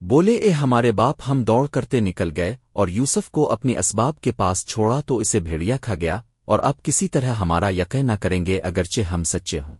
بولے، اے ہمارے باپ، ہم دوڑ کرتے نکل گئے اور یوسف کو اپنی اسباب کے پاس چھوڑا تو اسے بھیڑیا کھا گیا اور اب کسی طرح ہمارا یقین نہ کریں گے اگرچہ ہم سچے ہوں۔